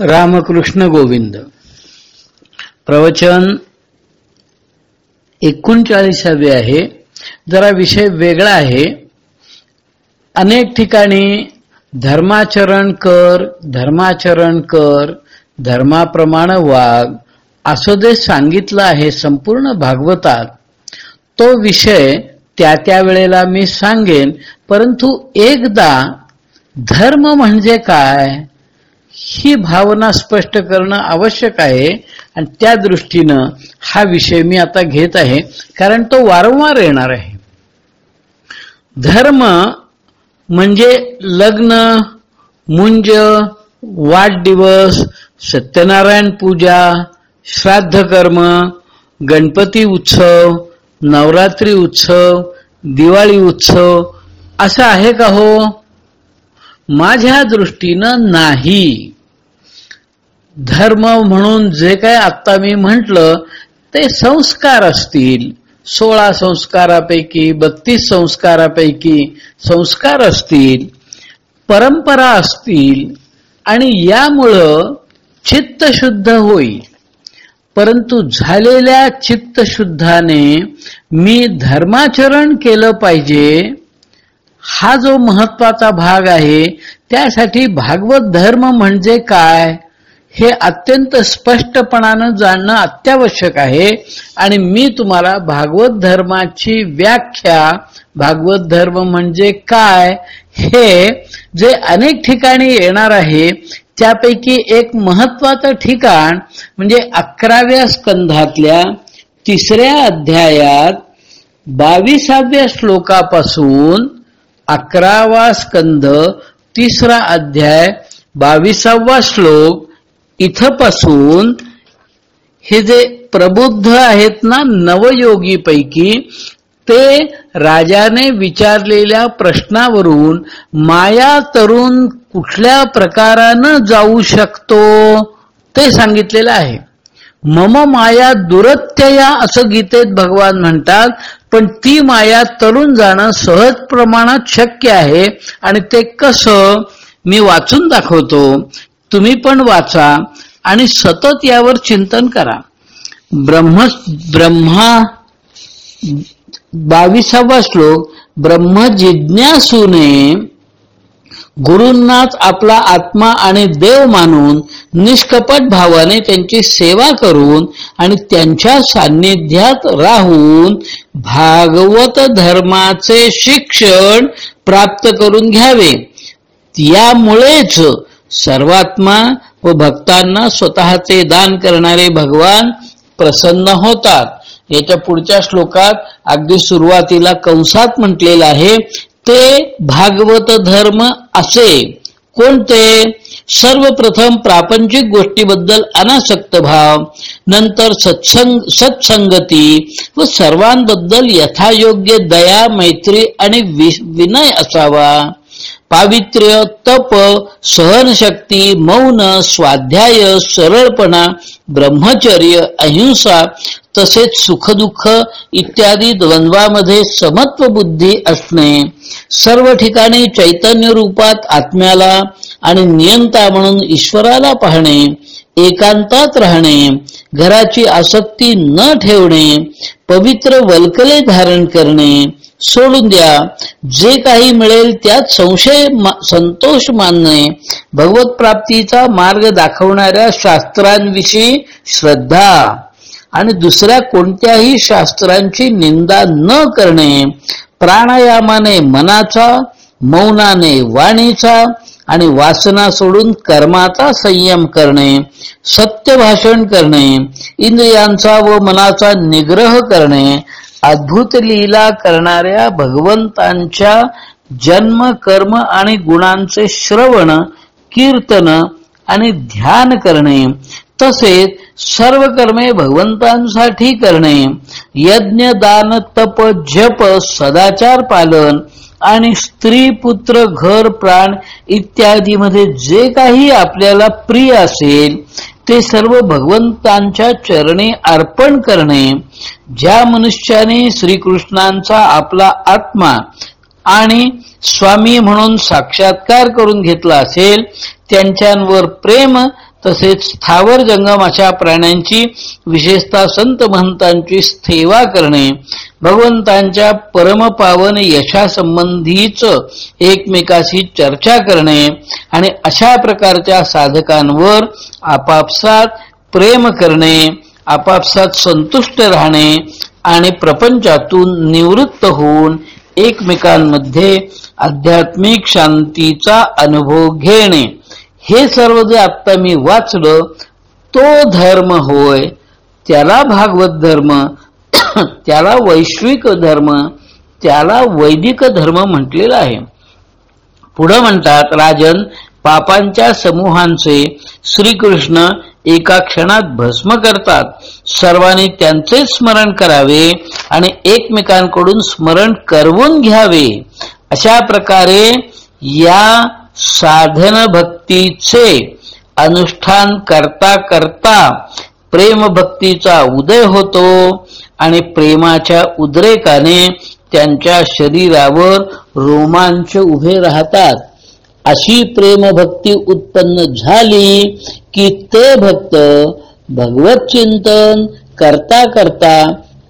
रामकृष्ण गोविंद. प्रवचन एकोणचाळीसावे आहे. जरा विषय वेगळा आहे. अनेक ठिकाणी धर्माचरण कर धर्माचरण कर धर्माप्रमाणे वाघ असं जे सांगितलं आहे संपूर्ण भागवतात तो विषय त्या त्या वेळेला मी सांगेन परंतु एकदा धर्म म्हणजे काय? ही भावना स्पष्ट करणं आवश्यक आहे. आणि त्या दृष्टीनं हा विषय मी आता घेत आहे. कारण तो वारंवार येणार आहे. धर्म म्हणजे लग्न मुंज वाढदिवस सत्यनारायण पूजा श्राद्ध कर्म गणपती उत्सव नवरात्री उत्सव दिवाळी उत्सव असं आहे का हो? माझ्या दृष्टीनं नाही. धर्म म्हणून जे काय आत्ता मी म्हंटल ते संस्कार असतील. सोळा संस्कारापैकी बत्तीस संस्कारापैकी संस्कार असतील परंपरा असतील आणि यामुळं चित्त शुद्ध होईल. परंतु झालेल्या चित्तशुद्धाने मी धर्माचरण केलं पाहिजे हा जो महत्त्वाचा भाग आहे त्यासाठी भागवत धर्म म्हणजे काय हे अत्यंत स्पष्टपणानं जाणणं अत्यावश्यक आहे. आणि मी तुम्हाला भागवत धर्माची व्याख्या भागवत धर्म म्हणजे काय हे जे अनेक ठिकाणी येणार आहे त्यापैकी एक महत्वाचं ठिकाण म्हणजे अकराव्या स्कंधातल्या तिसऱ्या अध्यायात बावीसाव्या श्लोकापासून अकरावा स्कंध तिसरा अध्याय बावीसावा श्लोक इथपासून हे जे प्रबुद्ध आहेत ना नवयोगी पैकी ते राजाने विचारलेल्या प्रश्नावरून माया तरुण कुठल्या प्रकारानं जाऊ शकतो? ते सांगितलेलं आहे. मम माया दुरत्यया असं गीतेत भगवान म्हणतात पण ती माया तरुण जाणं सहज प्रमाणात शक्य आहे आणि ते कसं? मी वाचून दाखवतो. तुम्ही पण वाचा आणि सतत यावर चिंतन करा. ब्रह्म ब्रह्मा बावीसावा श्लोक ब्रह्म जिज्ञासूने गुरूंनाच आपला आत्मा आणि देव मानून निष्कपट भावाने त्यांची सेवा करून आणि त्यांच्या सान्निध्यात राहून भागवत धर्माचे शिक्षण प्राप्त करून घ्यावे. यामुळेच सर्वात्मा व भक्तांना स्वतःचे दान करणारे भगवान प्रसन्न होतात. याच्या पुढच्या श्लोकात अगदी सुरुवातीला कंसात म्हटलेलं आहे ते भागवत धर्म असे. कोणते सर्वप्रथम प्रापंचिक गोष्टीबद्दल अनासक्त भाव नंतर सत्संग सत्संगती व सर्वांबद्दल यथायोग्य दया मैत्री आणि विनय असावा. पावित्र्य तप सहनशक्ती मौन स्वाध्याय सरळपणा ब्रह्मचर्य अहिंसा तसेच सुखदुःख इत्यादी द्वंद्वामध्ये समत्व बुद्धी असणे. सर्व ठिकाणी चैतन्य रूपात आत्म्याला आणि नियंता म्हणून ईश्वराला पाहणे एकांतात राहणे घराची आसक्ती न ठेवणे पवित्र वल्कले धारण करणे सोडून द्या. जे काही मिळेल त्यात संशय संतोष मानणे. भगवत प्राप्तीचा मार्ग दाखवणाऱ्या शास्त्रांविषयी श्रद्धा. आणि दुसऱ्या कोणत्याही शास्त्रांची निंदा न करणे. प्राणायामाने मनाचा मौनाने वाणीचा आणि वासना सोडून कर्माचा संयम करणे. सत्य भाषण करणे. इंद्रियांचा व मनाचा निग्रह करणे. अद्भुत लीला करणाऱ्या भगवंतांच्या जन्म कर्म आणि गुणांचे श्रवण कीर्तन आणि ध्यान करणे तसेच सर्व कर्मे भगवंतांसाठी करणे यज्ञ दान तप जप सदाचार पालन आणि स्त्री पुत्र घर प्राण इत्यादी मध्ये जे काही आपल्याला प्रिय असेल ते सर्व भगवंतांच्या चरणी अर्पण करणे ज्या मनुष्याने श्रीकृष्णांचा आपला आत्मा आणि स्वामी म्हणून साक्षात्कार करून घेतला असेल त्यांच्यावर प्रेम तसेच स्थावर जंगम अशा प्राण्यांची विशेषतः संत महंतांची सेवा करणे भगवंतांच्या परमपावन यशासंबंधीच एकमेकाशी चर्चा करणे आणि अशा प्रकारच्या साधकांवर आपापसात प्रेम करणे आपापसात संतुष्ट राहणे आणि प्रपंचातून निवृत्त होऊन एकमेकांमध्ये आध्यात्मिक शांतीचा अनुभव घेणे. हे सर्व जे आत्ता मी वाचलं तो धर्म होय त्याला भागवत धर्म त्याला वैश्विक धर्म त्याला वैदिक धर्म म्हटलेला आहे. पुढे म्हणतात राजन पापांच्या समूहांचे श्रीकृष्ण एका क्षणात भस्म करतात. सर्वांनी त्यांचे स्मरण करावे आणि एकमेकांकडून स्मरण करवून घ्यावे. अशा प्रकारे या साधन भक्तीचे अनुष्ठान करता करता प्रेम भक्तीचा उदय होतो आणि प्रेमाच्या उद्रेकाने त्यांच्या शरीरावर रोमांच उभे राहतात. अशी प्रेमभक्ती उत्पन्न झाली की ते भक्त भगवत चिंतन करता करता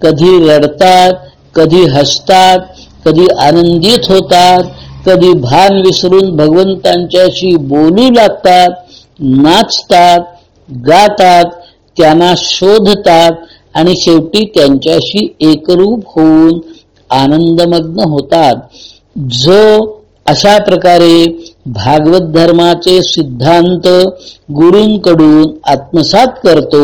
कधी रडतात कधी हसतात कधी आनंदित होतात कधी भान विसरून भगवंतांच्याशी बोलू लागतात नाचतात गातात त्यांना शोधतात आणि शेवटी त्यांच्याशी एकरूप होऊन आनंदमग्न होतात. जो अशा प्रकारे भागवत धर्माचे सिद्धांत गुरूंकडून आत्मसात करतो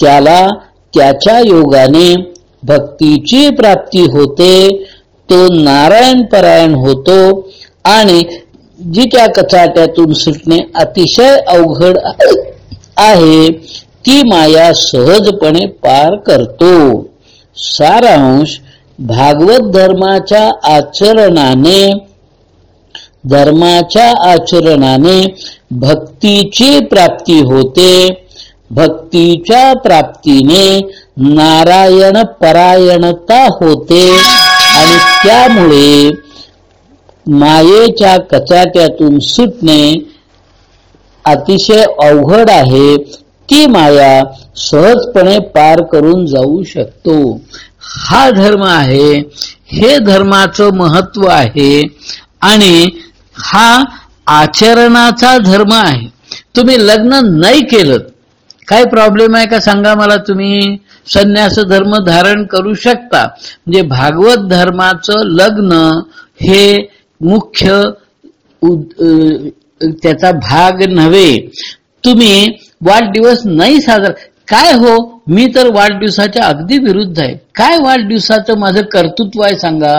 त्याला त्याच्या योगाने भक्तीची प्राप्ती होते तो नारायण परायण होतो आणि जी त्या कचाट्यातून सुटणे अतिशय अवघड आहे ती माया सहजपणे पार करतो. सारांश भागवत धर्माच्या आचरणाने धर्माच्या आचरणाने भक्तीची प्राप्ती होते. भक्तीच्या प्राप्तीने नारायण परायणता होते. आणि त्यामुळे मायेच्या कचाट्यातून सुटणे अतिशय अवघड आहे. ती माया सहजपणे पार करून जाऊ शकतो. हा धर्म आहे हे धर्माचं महत्त्व आहे आणि हा आचरणाचा धर्म आहे. तुम्ही लग्न नाही केलं काय प्रॉब्लेम आहे का सांगा मला तुम्ही? संन्यास धर्म धारण करू शकता. म्हणजे भागवत धर्माचं लग्न हे मुख्य त्याचा भाग नव्हे. तुम्ही वाढदिवस नाही साजरा काय हो? मी तर वाढदिवसाच्या अगदी विरुद्ध आहे. काय वाढदिवसाचं माझं कर्तृत्व आहे सांगा?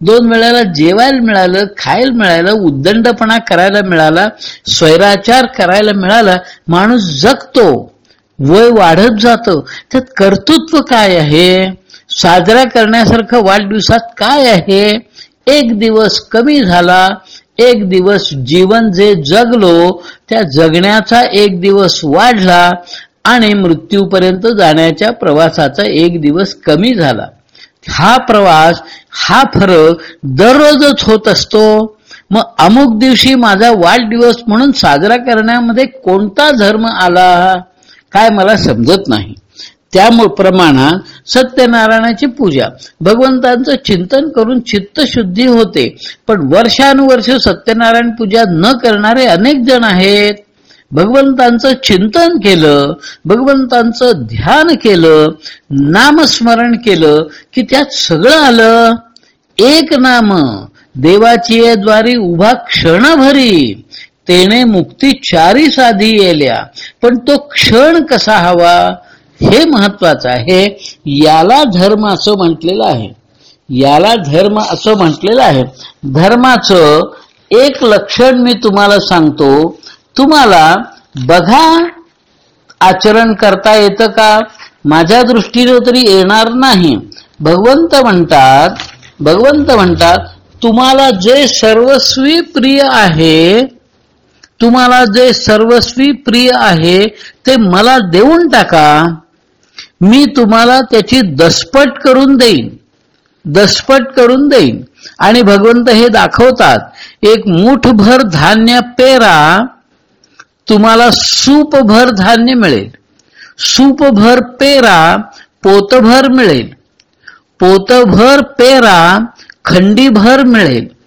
दोन वेळाला जेवायला मिळालं खायला मिळालं उद्दंडपणा करायला मिळाला स्वैराचार करायला मिळाला माणूस जगतो. वय वाढत जातं. त्यात कर्तृत्व काय आहे? साजरा करण्यासारखं वाढदिवसात काय आहे? एक दिवस कमी झाला एक दिवस जीवन जे जगलो त्या जगण्याचा एक दिवस वाढला आणि मृत्यूपर्यंत जाण्याच्या प्रवासाचा एक दिवस कमी झाला. हा प्रवास हा फरक दररोजच होत असतो. मग अमुक दिवशी माझा वाढदिवस म्हणून साजरा करण्यामध्ये कोणता धर्म आला? काय मला समजत नाही. त्या प्रमाणात सत्यनारायणाची पूजा. भगवंतांचं चिंतन करून चित्तशुद्धी होते. पण वर्षानुवर्ष सत्यनारायण पूजा न करणारे अनेक जण आहेत. भगवंतांचं चिंतन केलं भगवंतांचं ध्यान केलं नामस्मरण केलं की त्यात सगळं आलं. एक नाम. देवाची द्वारी उभा क्षणभरी. तेने मुक्ती चारी साधी येल्या. पण तो क्षण कसा हवा हे महत्वाचं आहे. याला धर्म असं म्हटलेलं आहे. याला धर्म असं म्हटलेलं आहे. धर्माचं एक लक्षण मी तुम्हाला सांगतो. तुम्हाला बघा आचरण करता येतं का? माझ्या दृष्टीने तरी येणार नाही. भगवंत म्हणतात भगवंत म्हणतात तुम्हाला जे सर्वस्वी प्रिय आहे तुम्हाला जे सर्वस्वी प्रिय आहे ते मला देऊन टाका. मी तुम्हाला त्याची दसपट करून देईन. दसपट करून देईन. आणि भगवंत हे दाखवतात एक मुठभर धान्य पेरा तुम्हाला सूपभर धान्य मिळेल. सूपभर पेरा पोतभर मिळेल. पोतभर पेरा खंडीभर मिळेल.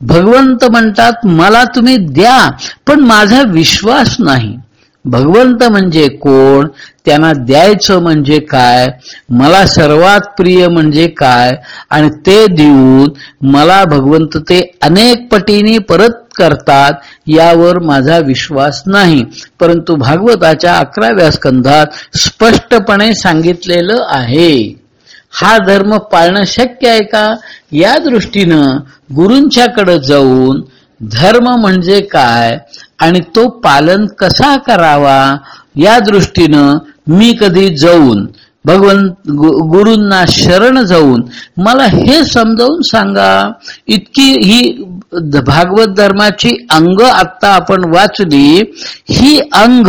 भगवंत म्हणतात मला तुम्ही द्या पण माझा विश्वास नाही. भगवंत म्हणजे कोण? त्यांना द्यायचं म्हणजे काय? मला सर्वात प्रिय म्हणजे काय? आणि ते देऊन मला भगवंत ते अनेक पटीने परत करतात यावर माझा विश्वास नाही. परंतु भागवताच्या अकराव्या स्कंधात स्पष्टपणे सांगितलेलं आहे. हा धर्म पाळणं शक्य आहे का? या दृष्टीनं गुरूंच्याकडे जाऊन धर्म म्हणजे काय आणि तो पालन कसा करावा? या दृष्टीनं मी कधी जाऊन भगवंत गुरूंना शरण जाऊन मला हे समजावून सांगा. इतकी ही भागवत धर्माची अंग आत्ता आपण वाचली ही अंग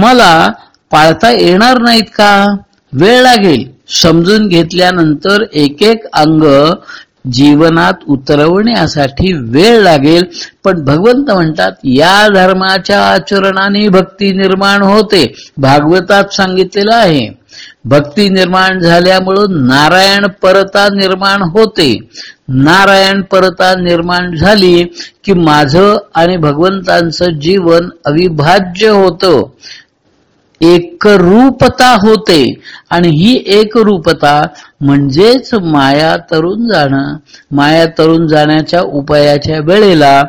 मला पाळता येणार नाहीत का? वेळ लागेल. समजून घेतल्यानंतर एक एक अंग जीवनात उतरवण्यासाठी वेळ लागेल. पण भगवंत म्हणतात या धर्माच्या आचरणाने भक्ती निर्माण होते. भागवतात सांगितलेलं आहे. भक्ती निर्माण झाल्यामुळं नारायण परता निर्माण होते. नारायण परता निर्माण झाली की माझं आणि भगवंतांचं जीवन अविभाज्य होतं. एकरूपता होते. आणि ही एकरूपता म्हणजेच माया तरुण जाणं. माया तरुण जाण्याच्या उपायाच्या वेळेला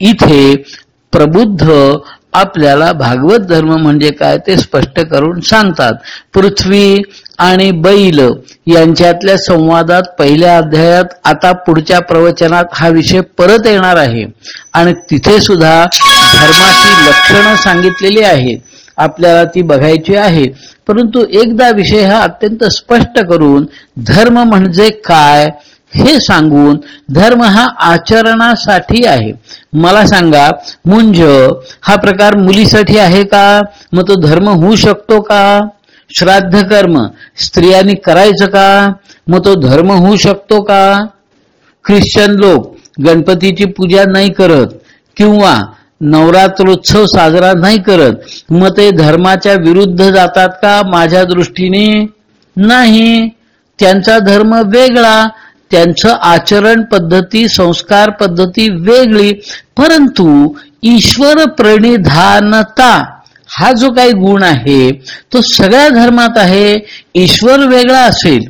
इथे प्रबुद्ध आपल्याला भागवत धर्म म्हणजे काय ते स्पष्ट करून सांगतात. पृथ्वी आणि बैल यांच्यातल्या संवादात पहिल्या अध्यायात आता पुढच्या प्रवचनात हा विषय परत येणार आहे. आणि तिथे सुद्धा धर्माची लक्षणं सांगितलेली आहेत. आपल्याला ती बघायची आहे. परंतु एकदा विषय हा अत्यंत स्पष्ट करून धर्म म्हणजे काय हे सांगून धर्म हा आचरणासाठी आहे. मला सांगा मुंज हा प्रकार मुलीसाठी आहे का? मग तो धर्म होऊ शकतो का? श्राद्ध कर्म स्त्रियांनी करायचं का? मग तो धर्म होऊ शकतो का? ख्रिश्चन लोक गणपतीची पूजा नाही करत किंवा नवरात्रोत्सव साजरा नाही करत. मग ते धर्माच्या विरुद्ध जातात का? माझ्या दृष्टीने नाही. त्यांचा धर्म वेगळा. त्यांचं आचरण पद्धती संस्कार पद्धती वेगळी. परंतु ईश्वर प्रणिधानता हा जो काही गुण आहे तो सगळ्या धर्मात आहे. ईश्वर वेगळा असेल.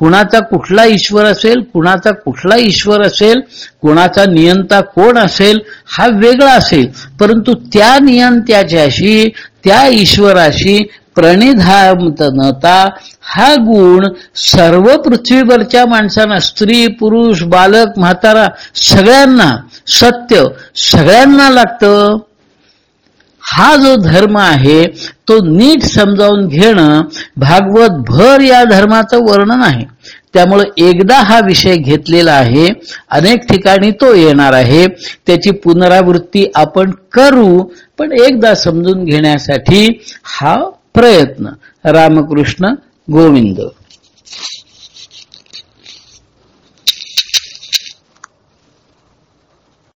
कुणाचा कुठला ईश्वर असेल कुणाचा कुठला ईश्वर असेल कुणाचा नियंता कोण असेल हा वेगळा असेल. परंतु त्या नियंत्याच्याशी त्या ईश्वराशी प्रणिधानता हा गुण सर्व पृथ्वीवरच्या माणसांना स्त्री पुरुष बालक म्हातारा सगळ्यांना सत्य सगळ्यांना लागतं. हा जो धर्म आहे तो नीट समजावून घेणं भागवत भर या धर्माचं वर्णन आहे. त्यामुळे एकदा हा विषय घेतलेला आहे अनेक ठिकाणी तो येणार आहे. त्याची पुनरावृत्ती आपण करू पण एकदा समजून घेण्यासाठी हा प्रयत्न. रामकृष्ण गोविंद.